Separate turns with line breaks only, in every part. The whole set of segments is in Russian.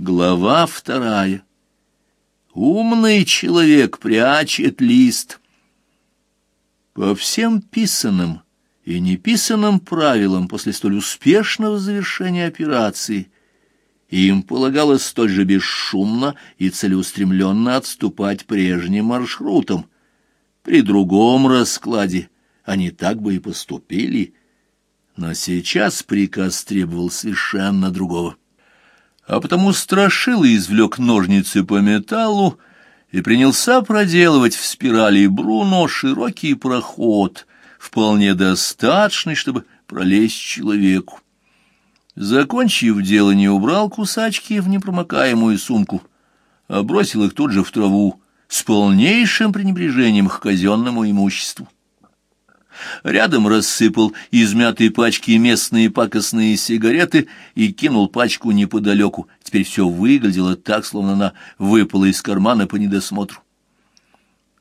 Глава вторая. Умный человек прячет лист. По всем писанным и неписанным правилам после столь успешного завершения операции им полагалось столь же бесшумно и целеустремленно отступать прежним маршрутом. При другом раскладе они так бы и поступили, но сейчас приказ требовал совершенно другого а потому Страшила извлек ножницы по металлу и принялся проделывать в спирали Бруно широкий проход, вполне достаточный, чтобы пролезть человеку. Закончив дело, не убрал кусачки в непромокаемую сумку, а бросил их тут же в траву с полнейшим пренебрежением к казенному имуществу. Рядом рассыпал измятые пачки местные пакостные сигареты и кинул пачку неподалеку. Теперь все выглядело так, словно она выпала из кармана по недосмотру.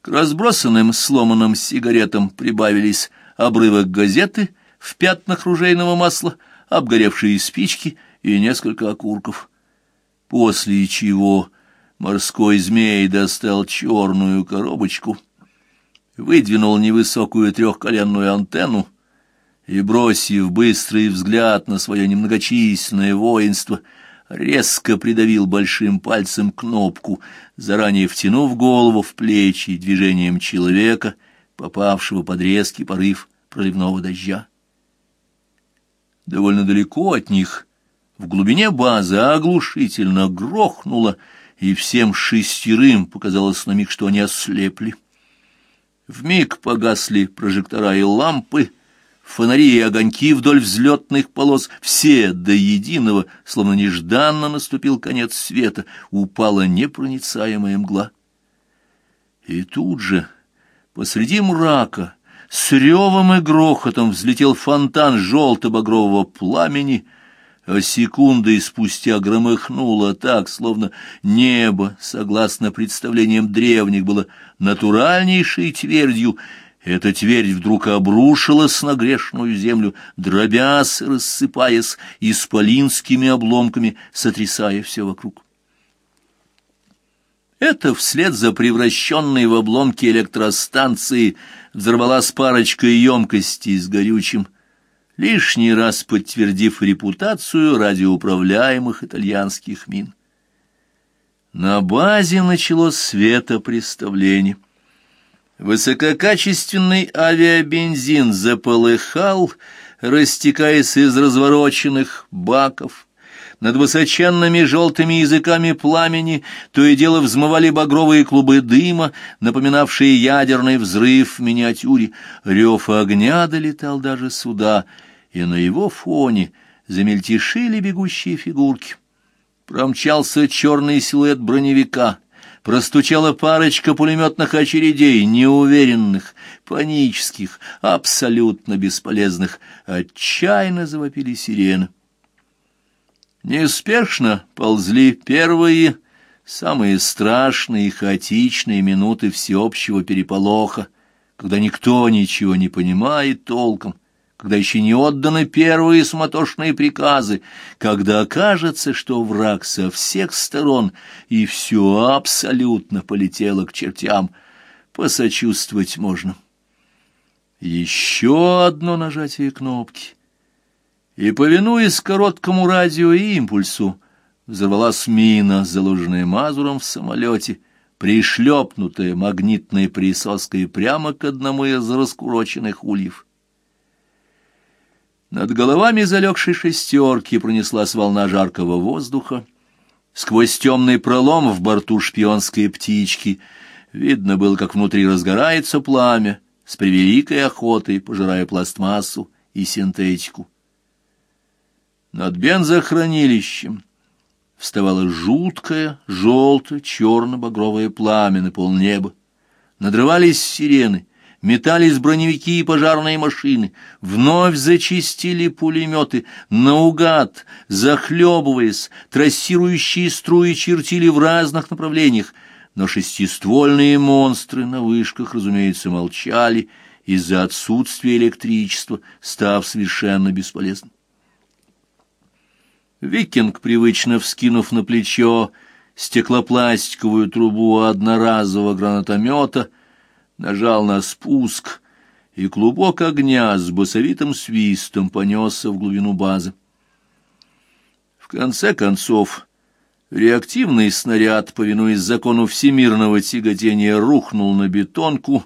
К разбросанным сломанным сигаретам прибавились обрывок газеты в пятнах ружейного масла, обгоревшие спички и несколько окурков. После чего морской змей достал черную коробочку — выдвинул невысокую трехколенную антенну и, бросив быстрый взгляд на свое немногочисленное воинство, резко придавил большим пальцем кнопку, заранее втянув голову в плечи движением человека, попавшего под резкий порыв проливного дождя. Довольно далеко от них, в глубине базы, оглушительно грохнуло, и всем шестерым показалось на миг, что они ослепли. Вмиг погасли прожектора и лампы, фонари и огоньки вдоль взлетных полос, все до единого, словно нежданно наступил конец света, упала непроницаемая мгла. И тут же, посреди мрака, с ревом и грохотом взлетел фонтан желто-багрового пламени — а секундой спустя громыхнуло так, словно небо, согласно представлениям древних, было натуральнейшей твердью. Эта твердь вдруг обрушилась на грешную землю, дробясь, рассыпаясь, исполинскими обломками, сотрясая все вокруг. Это вслед за превращенной в обломки электростанции взорвалась парочка емкостей с горючим, лишний раз подтвердив репутацию радиоуправляемых итальянских мин. На базе началось светопреставление. Высококачественный авиабензин заполыхал, растекаясь из развороченных баков. Над высоченными желтыми языками пламени то и дело взмывали багровые клубы дыма, напоминавшие ядерный взрыв в миниатюре. Рев огня долетал даже сюда — и на его фоне замельтешили бегущие фигурки. Промчался черный силуэт броневика, простучала парочка пулеметных очередей, неуверенных, панических, абсолютно бесполезных, отчаянно завопили сирены. Неспешно ползли первые, самые страшные и хаотичные минуты всеобщего переполоха, когда никто ничего не понимает толком, когда еще не отданы первые суматошные приказы, когда окажется, что враг со всех сторон, и все абсолютно полетело к чертям, посочувствовать можно. Еще одно нажатие кнопки, и, повинуясь короткому радиоимпульсу, взорвалась мина, заложенная Мазуром в самолете, пришлепнутая магнитной присоской прямо к одному из раскуроченных ульев. Над головами залегшей шестерки пронеслась волна жаркого воздуха. Сквозь темный пролом в борту шпионской птички видно было, как внутри разгорается пламя, с превеликой охотой пожирая пластмассу и синтетику. Над бензохранилищем вставало жуткое, желто-черно-багровое пламя на полнеба. Надрывались сирены — метались броневики и пожарные машины, вновь зачистили пулеметы, наугад, захлебываясь, трассирующие струи чертили в разных направлениях, но шестиствольные монстры на вышках, разумеется, молчали из-за отсутствия электричества, став совершенно бесполезным. Викинг, привычно вскинув на плечо стеклопластиковую трубу одноразового гранатомета, нажал на спуск, и клубок огня с басовитым свистом понесся в глубину базы. В конце концов, реактивный снаряд, повинуясь закону всемирного тяготения, рухнул на бетонку,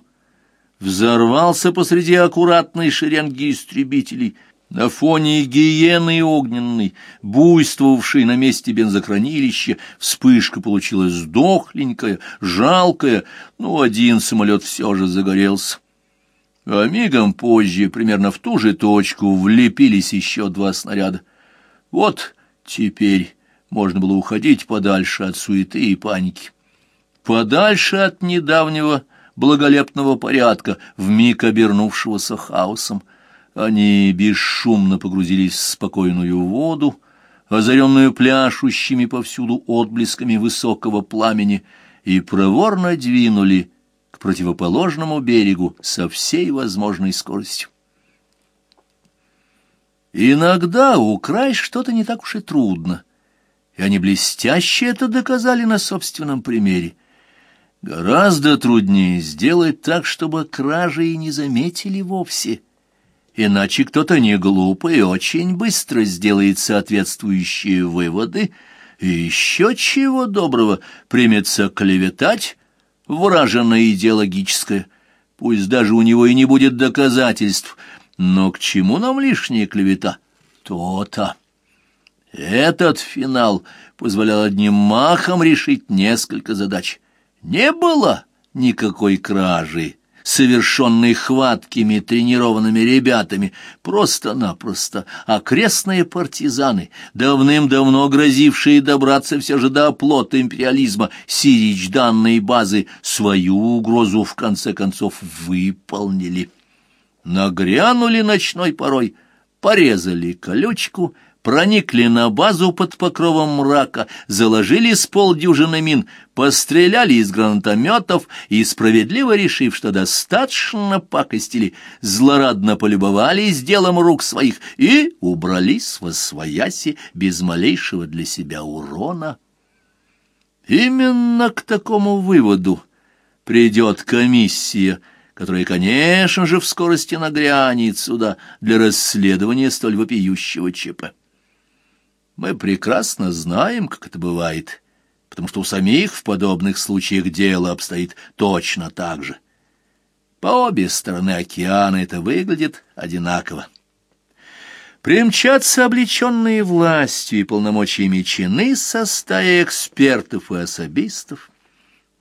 взорвался посреди аккуратной шеренги истребителей — на фоне гиены огненной, буйствовавшей на месте бензохранилища, вспышка получилась дохленькая, жалкая, но один самолет все же загорелся. А мигом позже, примерно в ту же точку, влепились еще два снаряда. Вот теперь можно было уходить подальше от суеты и паники. Подальше от недавнего благолепного порядка, вмиг обернувшегося хаосом. Они бесшумно погрузились в спокойную воду, озаренную пляшущими повсюду отблесками высокого пламени, и проворно двинули к противоположному берегу со всей возможной скоростью. Иногда украсть что-то не так уж и трудно, и они блестяще это доказали на собственном примере. Гораздо труднее сделать так, чтобы кражи и не заметили вовсе — иначе кто-то не глупый очень быстро сделает соответствующие выводы и еще чего доброго примется клеветать враженное идеологическое. Пусть даже у него и не будет доказательств, но к чему нам лишняя клевета? То-то. Этот финал позволял одним махом решить несколько задач. Не было никакой кражи совершенный хваткими тренированными ребятами, просто-напросто окрестные партизаны, давным-давно грозившие добраться все же до оплота империализма, сирич данной базы, свою угрозу в конце концов выполнили. Нагрянули ночной порой, порезали колючку — проникли на базу под покровом мрака, заложили с полдюжины мин, постреляли из гранатометов и, справедливо решив, что достаточно пакостили, злорадно полюбовались делом рук своих и убрались во свояси без малейшего для себя урона. Именно к такому выводу придет комиссия, которая, конечно же, в скорости нагрянет сюда для расследования столь вопиющего ЧП. Мы прекрасно знаем, как это бывает, потому что у самих в подобных случаях дело обстоит точно так же. По обе стороны океана это выглядит одинаково. Примчатся облеченные властью и полномочиями чины со стаей экспертов и особистов,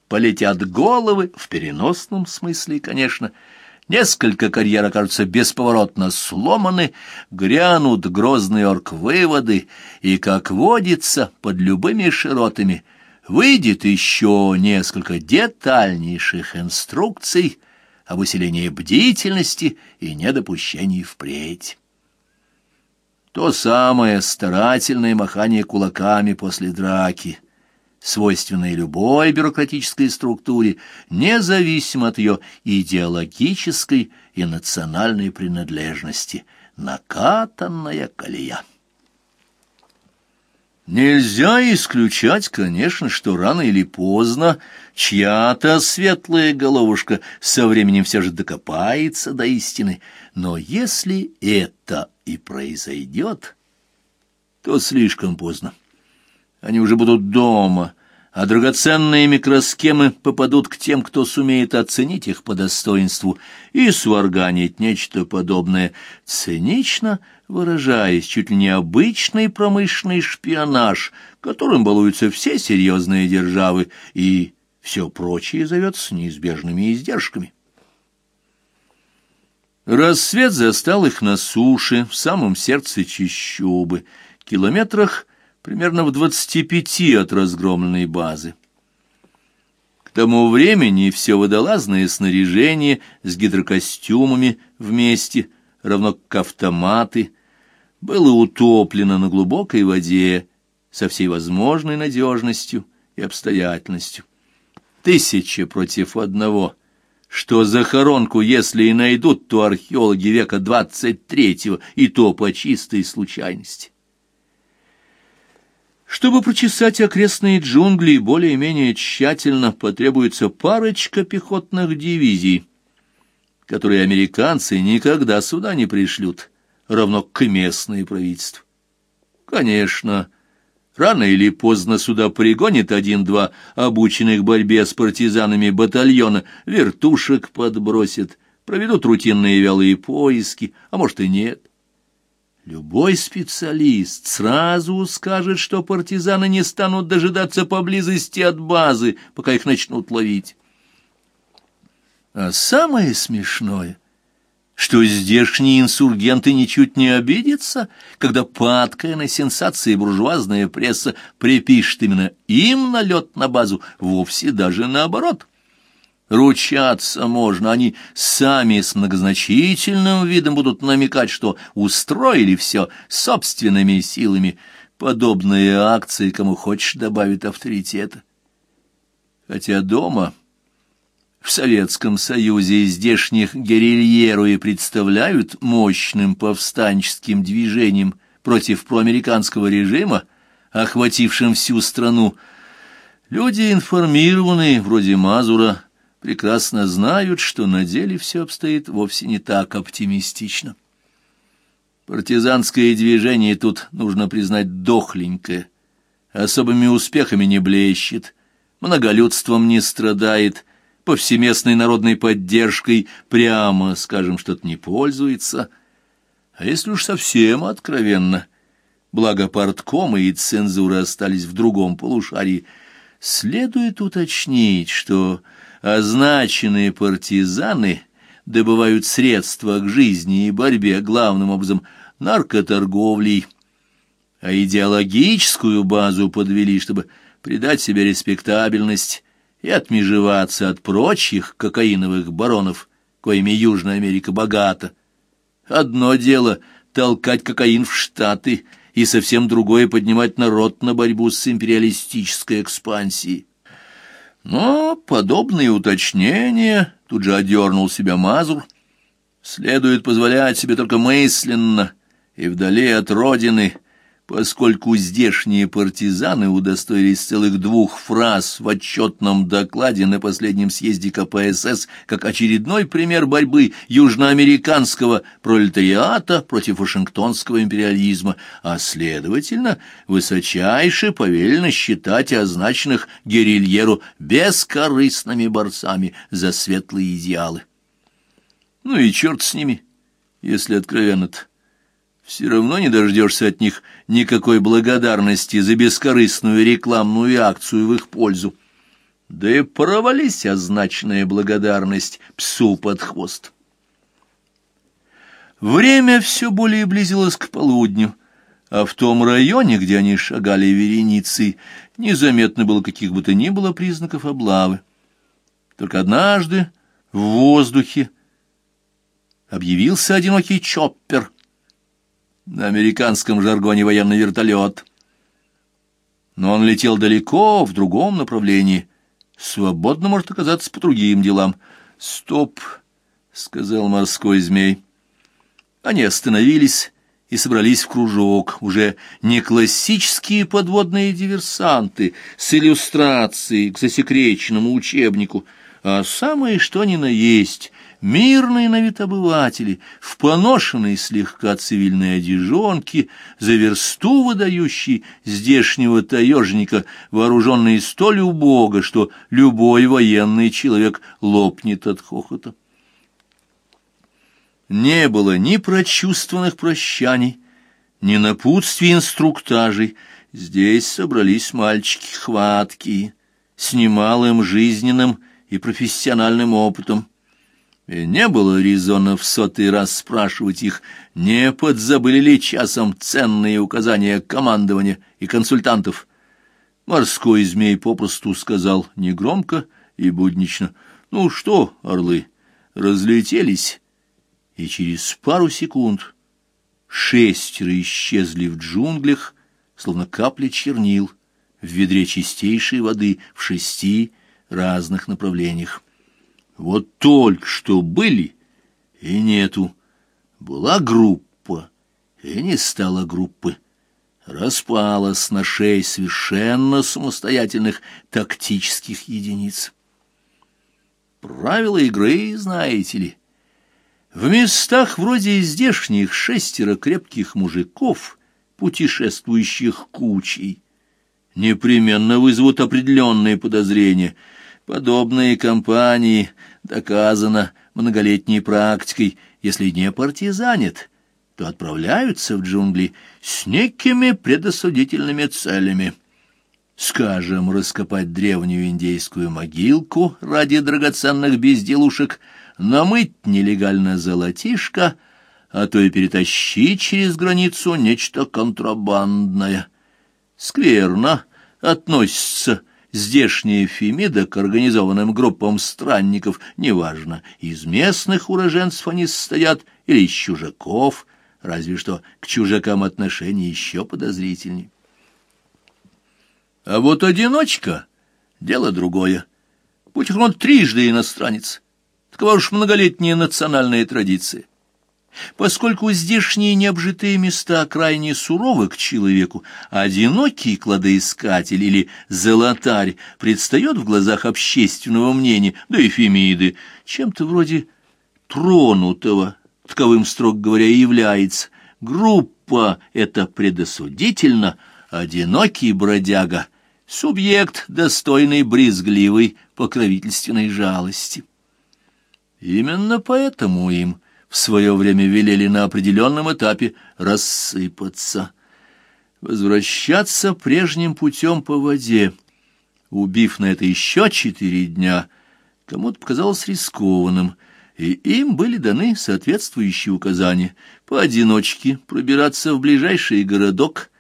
полетят головы, в переносном смысле, конечно, — Несколько карьер окажутся бесповоротно сломаны, грянут грозные орг-выводы, и, как водится, под любыми широтами выйдет еще несколько детальнейших инструкций об усилении бдительности и недопущении впредь. То самое старательное махание кулаками после драки — свойственной любой бюрократической структуре, независимо от ее идеологической и национальной принадлежности, накатанная колея. Нельзя исключать, конечно, что рано или поздно чья-то светлая головушка со временем все же докопается до истины, но если это и произойдет, то слишком поздно они уже будут дома, а драгоценные микросхемы попадут к тем, кто сумеет оценить их по достоинству и сварганить нечто подобное, цинично выражаясь, чуть ли не обычный промышленный шпионаж, которым балуются все серьезные державы, и все прочее зовется неизбежными издержками. Рассвет застал их на суше, в самом сердце чищобы, километрах примерно в двадцати пяти от разгромленной базы. К тому времени все водолазное снаряжение с гидрокостюмами вместе, равно как автоматы, было утоплено на глубокой воде со всей возможной надежностью и обстоятельностью. Тысяча против одного. Что захоронку, если и найдут, то археологи века двадцать третьего, и то по чистой случайности. Чтобы прочесать окрестные джунгли более-менее тщательно, потребуется парочка пехотных дивизий, которые американцы никогда сюда не пришлют, равно и местные правительства. Конечно, рано или поздно сюда пригонит один-два обученных борьбе с партизанами батальона, вертушек подбросит, проведут рутинные вялые поиски, а может и нет. Любой специалист сразу скажет, что партизаны не станут дожидаться поблизости от базы, пока их начнут ловить. А самое смешное, что здешние инсургенты ничуть не обидятся, когда падкая на сенсации буржуазная пресса припишет именно им налет на базу, вовсе даже наоборот. Ручаться можно, они сами с многозначительным видом будут намекать, что устроили все собственными силами. Подобные акции, кому хочешь, добавят авторитета. Хотя дома, в Советском Союзе, здешних герильеру и представляют мощным повстанческим движением против проамериканского режима, охватившим всю страну, люди информированные, вроде Мазура, прекрасно знают, что на деле все обстоит вовсе не так оптимистично. Партизанское движение тут, нужно признать, дохленькое, особыми успехами не блещет, многолюдством не страдает, повсеместной народной поддержкой, прямо, скажем, что-то не пользуется. А если уж совсем откровенно, благо парткомы и цензура остались в другом полушарии, следует уточнить, что означенные партизаны добывают средства к жизни и борьбе главным образом наркоторговлей, а идеологическую базу подвели, чтобы придать себе респектабельность и отмежеваться от прочих кокаиновых баронов, коими Южная Америка богата. Одно дело — толкать кокаин в Штаты, и совсем другое — поднимать народ на борьбу с империалистической экспансией. Но подобные уточнения, тут же одернул себя Мазур, следует позволять себе только мысленно и вдали от родины, поскольку здешние партизаны удостоились целых двух фраз в отчетном докладе на последнем съезде КПСС как очередной пример борьбы южноамериканского пролетариата против вашингтонского империализма, а, следовательно, высочайше повелено считать означенных герильеру бескорыстными борцами за светлые идеалы. Ну и черт с ними, если откровенно-то все равно не дождешься от них никакой благодарности за бескорыстную рекламную акцию в их пользу. Да и провались означенная благодарность псу под хвост. Время все более близилось к полудню, а в том районе, где они шагали вереницей, незаметно было каких бы то ни было признаков облавы. Только однажды в воздухе объявился одинокий чоппер — на американском жаргоне военный вертолет. Но он летел далеко, в другом направлении. Свободно может оказаться по другим делам. «Стоп!» — сказал морской змей. Они остановились и собрались в кружок, уже не классические подводные диверсанты с иллюстрацией к засекреченному учебнику, а самые что ни на есть мирные на вид обыватели, в поношенной слегка цивильной одежонке, за версту выдающий здешнего таежника, вооруженные столь убого, что любой военный человек лопнет от хохота. Не было ни прочувствованных прощаний, ни напутствий инструктажей. Здесь собрались мальчики хваткие, с немалым жизненным и профессиональным опытом. И не было резона в сотый раз спрашивать их, не подзабыли ли часом ценные указания командования и консультантов. Морской змей попросту сказал негромко и буднично, «Ну что, орлы, разлетелись?» И через пару секунд шестеро исчезли в джунглях, словно капли чернил, в ведре чистейшей воды в шести разных направлениях. Вот только что были и нету. Была группа, и не стало группы. распалась на шесть совершенно самостоятельных тактических единиц. Правила игры, знаете ли. В местах вроде здешних шестеро крепких мужиков, путешествующих кучей, непременно вызовут определенные подозрения. Подобные компании, доказано многолетней практикой, если не партизанят, то отправляются в джунгли с некими предосудительными целями. Скажем, раскопать древнюю индейскую могилку ради драгоценных безделушек, намыть нелегально золотишко, а то и перетащить через границу нечто контрабандное. Скверно относится здешняя Фемида к организованным группам странников, неважно, из местных уроженцев они состоят или из чужаков, разве что к чужакам отношение еще подозрительней. А вот одиночка — дело другое. Будь он трижды иностранец, такова уж многолетняя национальная традиция. Поскольку здешние необжитые места крайне суровы к человеку, одинокий кладоискатель или золотарь предстает в глазах общественного мнения, да и Фемиды, чем-то вроде тронутого, таковым, строго говоря, является. Группа эта предосудительно, одинокий бродяга, субъект, достойный брезгливой покровительственной жалости. Именно поэтому им в свое время велели на определенном этапе рассыпаться, возвращаться прежним путем по воде, убив на это еще четыре дня, кому-то показалось рискованным — и им были даны соответствующие указания поодиночке пробираться в ближайший городок,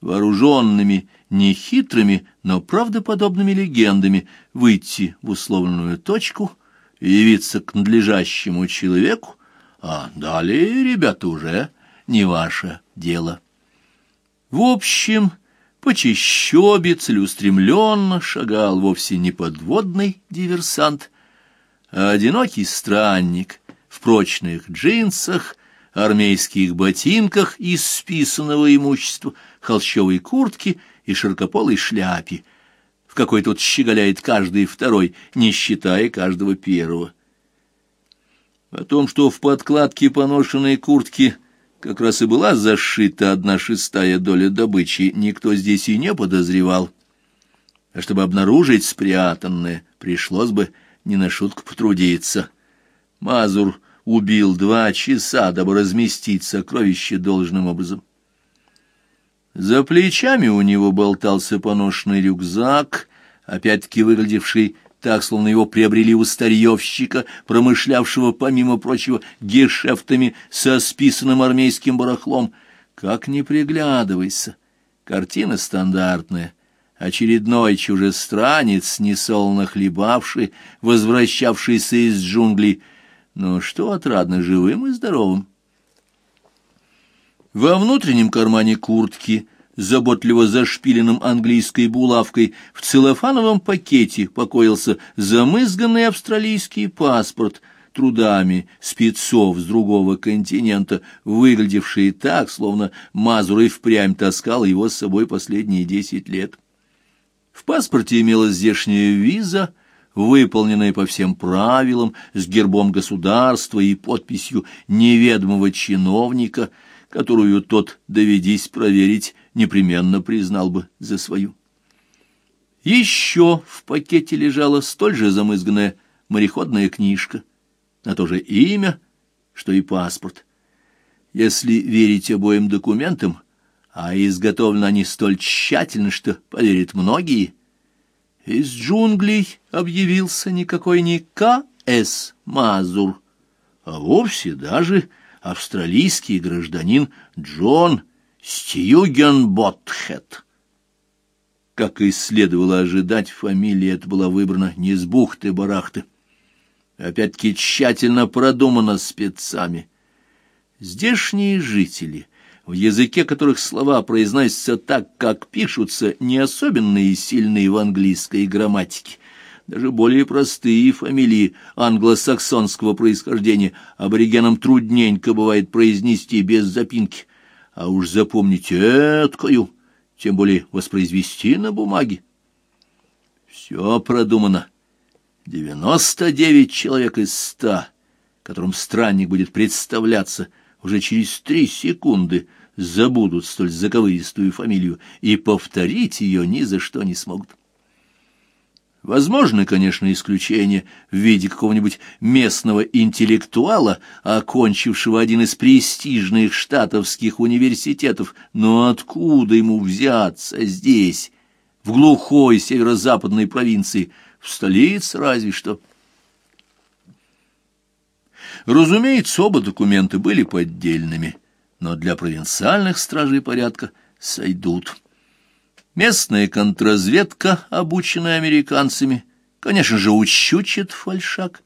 вооруженными, нехитрыми, но правдоподобными легендами, выйти в условленную точку явиться к надлежащему человеку, а далее, ребята, уже не ваше дело. В общем, по чащобе целеустремленно шагал вовсе не подводный диверсант, а одинокий странник в прочных джинсах, армейских ботинках из списанного имущества, холщовой куртке и широкополой шляпе, в какой тут щеголяет каждый второй, не считая каждого первого. О том, что в подкладке поношенной куртки как раз и была зашита одна шестая доля добычи, никто здесь и не подозревал. А чтобы обнаружить спрятанное, пришлось бы не на шутку потрудиться. Мазур убил два часа, дабы разместить сокровище должным образом. За плечами у него болтался поношенный рюкзак, опять-таки выглядевший так, словно его приобрели у старьевщика, промышлявшего, помимо прочего, гешефтами со списанным армейским барахлом. Как не приглядывайся, картина стандартная — очередной чужестранец, несолоно хлебавший, возвращавшийся из джунглей, но что отрадно живым и здоровым. Во внутреннем кармане куртки, заботливо зашпиленным английской булавкой, в целлофановом пакете покоился замызганный австралийский паспорт трудами спецов с другого континента, выглядевший так, словно Мазур и впрямь таскал его с собой последние десять лет. В паспорте имелась здешняя виза, выполненная по всем правилам, с гербом государства и подписью неведомого чиновника, которую тот, доведись проверить, непременно признал бы за свою. Еще в пакете лежала столь же замызганная мореходная книжка, на то же имя, что и паспорт. Если верить обоим документам, а изготовлены они столь тщательно, что поверят многие. Из джунглей объявился никакой не К.С. Мазур, а вовсе даже австралийский гражданин Джон Стьюгенботхед. Как и следовало ожидать, фамилия эта была выбрана не с бухты-барахты. Опять-таки тщательно продумана спецами. Здешние жители — в языке которых слова произносятся так, как пишутся, не особенные и сильные в английской грамматике. Даже более простые фамилии англосаксонского происхождения аборигенам трудненько бывает произнести без запинки. А уж запомнить эткою, тем более воспроизвести на бумаге. Все продумано. Девяносто девять человек из ста, которым странник будет представляться уже через три секунды, забудут столь заковыристую фамилию и повторить ее ни за что не смогут. Возможно, конечно, исключение в виде какого-нибудь местного интеллектуала, окончившего один из престижных штатовских университетов, но откуда ему взяться здесь, в глухой северо-западной провинции, в столице разве что? Разумеется, оба документа были поддельными, но для провинциальных стражей порядка сойдут. Местная контрразведка, обученная американцами, конечно же, учучит фальшак,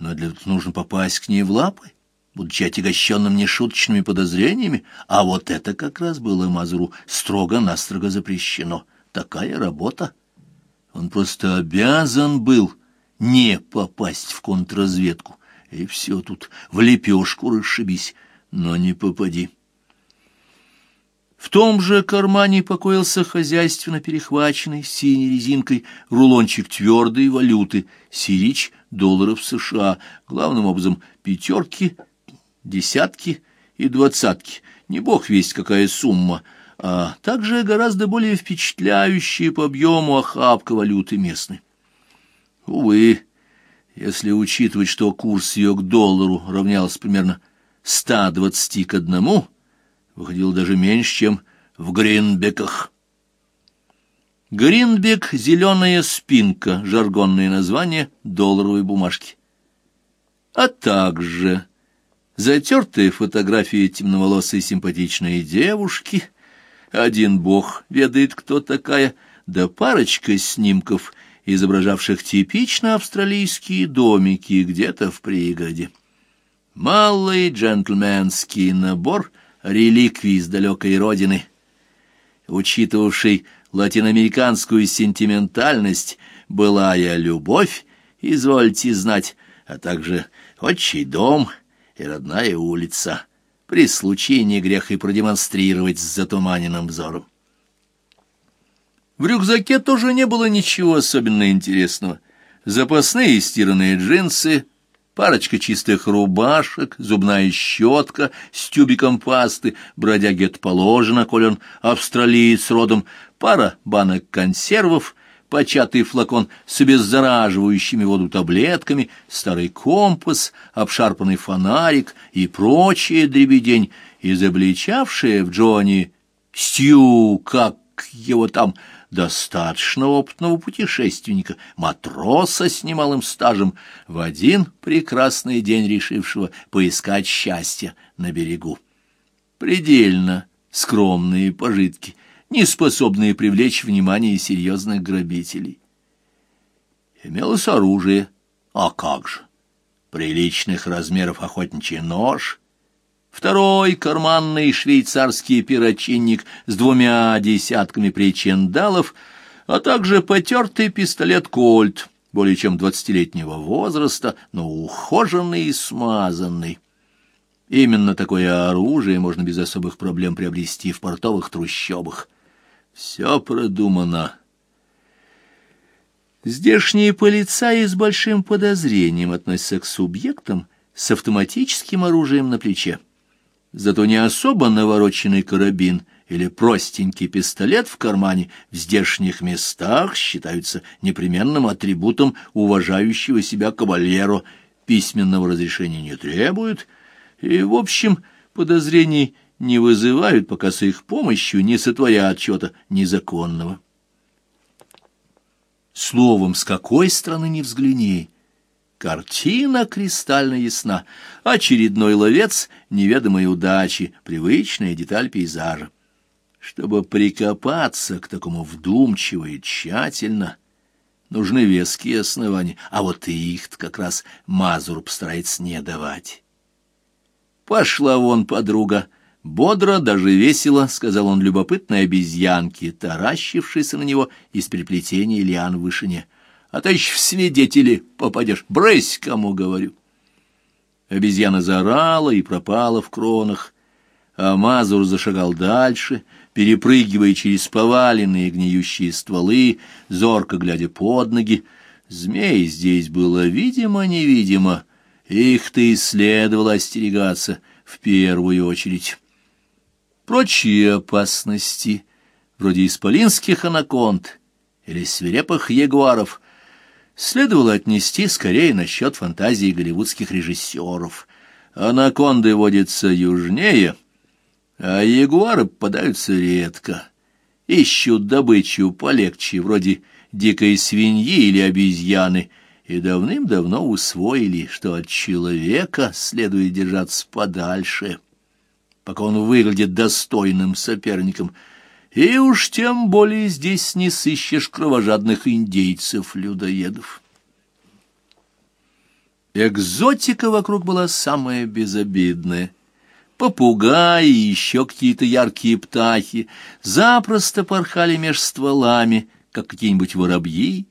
но для этого нужно попасть к ней в лапы, будучи отягощенным нешуточными подозрениями, а вот это как раз было Мазуру строго-настрого запрещено. Такая работа. Он просто обязан был не попасть в контрразведку, и все тут в лепешку расшибись, но не попади. В том же кармане покоился хозяйственно перехваченный синей резинкой рулончик твердой валюты, сирич долларов США, главным образом пятерки, десятки и двадцатки, не бог весть какая сумма, а также гораздо более впечатляющая по объему охапка валюты местной. Увы, если учитывать, что курс ее к доллару равнялся примерно 120 к одному, выходил даже меньше, чем в Гринбеках. Гринбек — зеленая спинка, жаргонное название долларовой бумажки. А также затертые фотографии темноволосой симпатичной девушки, один бог ведает, кто такая, да парочка снимков, изображавших типично австралийские домики где-то в пригороде. Малый джентльменский набор — реликвии с далекой родины, учитывавший латиноамериканскую сентиментальность, былая любовь, извольте знать, а также отчий дом и родная улица. При случае не грех и продемонстрировать с затуманенным взором. В рюкзаке тоже не было ничего особенно интересного. Запасные стиранные джинсы, парочка чистых рубашек, зубная щетка с тюбиком пасты, бродяге это положено, коль он австралиец родом, пара банок консервов, початый флакон с обеззараживающими воду таблетками, старый компас, обшарпанный фонарик и прочее дребедень, изобличавшее в Джонни Стью, как его там, достаточно опытного путешественника, матроса с немалым стажем, в один прекрасный день решившего поискать счастье на берегу. Предельно скромные пожитки, не способные привлечь внимание серьезных грабителей. Имелось оружие, а как же? Приличных размеров охотничий нож — второй карманный швейцарский перочинник с двумя десятками причиндалов, а также потертый пистолет «Кольт», более чем двадцатилетнего возраста, но ухоженный и смазанный. Именно такое оружие можно без особых проблем приобрести в портовых трущобах. Все продумано. Здешние полицаи с большим подозрением относятся к субъектам с автоматическим оружием на плече. Зато не особо навороченный карабин или простенький пистолет в кармане в здешних местах считаются непременным атрибутом уважающего себя кавальеро, письменного разрешения не требуют, и, в общем, подозрений не вызывают, пока с их помощью не сотворят отчета незаконного. Словом, с какой стороны ни взгляни, Картина кристально ясна. Очередной ловец неведомой удачи, привычная деталь пейзажа. Чтобы прикопаться к такому вдумчиво и тщательно, нужны веские основания, а вот их как раз Мазур постарается не давать. Пошла вон подруга, бодро, даже весело, — сказал он любопытной обезьянке, таращившейся на него из переплетения лиан в вышине — а то еще в свидетели попадешь. Брысь, кому говорю. Обезьяна заорала и пропала в кронах, а Мазур зашагал дальше, перепрыгивая через поваленные гниющие стволы, зорко глядя под ноги. Змей здесь было видимо-невидимо, их-то и следовало остерегаться в первую очередь. Прочие опасности, вроде исполинских анаконд или свирепых ягуаров, следовало отнести скорее насчет фантазии голливудских режиссеров. Анаконды водятся южнее, а ягуары попадаются редко. Ищут добычу полегче, вроде дикой свиньи или обезьяны, и давным-давно усвоили, что от человека следует держаться подальше, пока он выглядит достойным соперником, и уж тем более здесь не сыщешь кровожадных индейцев-людоедов. Экзотика вокруг была самая безобидная. Попугаи и еще какие-то яркие птахи запросто порхали меж стволами, как какие-нибудь воробьи.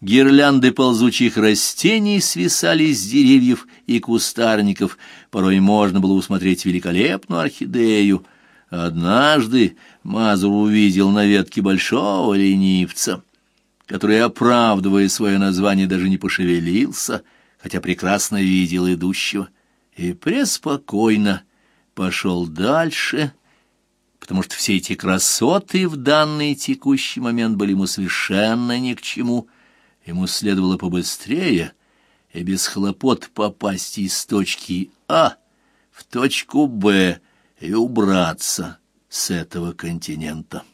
Гирлянды ползучих растений свисали с деревьев и кустарников. Порой можно было усмотреть великолепную орхидею. Однажды Мазур увидел на ветке большого ленивца, который, оправдывая свое название, даже не пошевелился, хотя прекрасно видел идущего, и преспокойно пошел дальше, потому что все эти красоты в данный текущий момент были ему совершенно ни к чему. Ему следовало побыстрее и без хлопот попасть из точки А в точку Б и убраться с этого континента.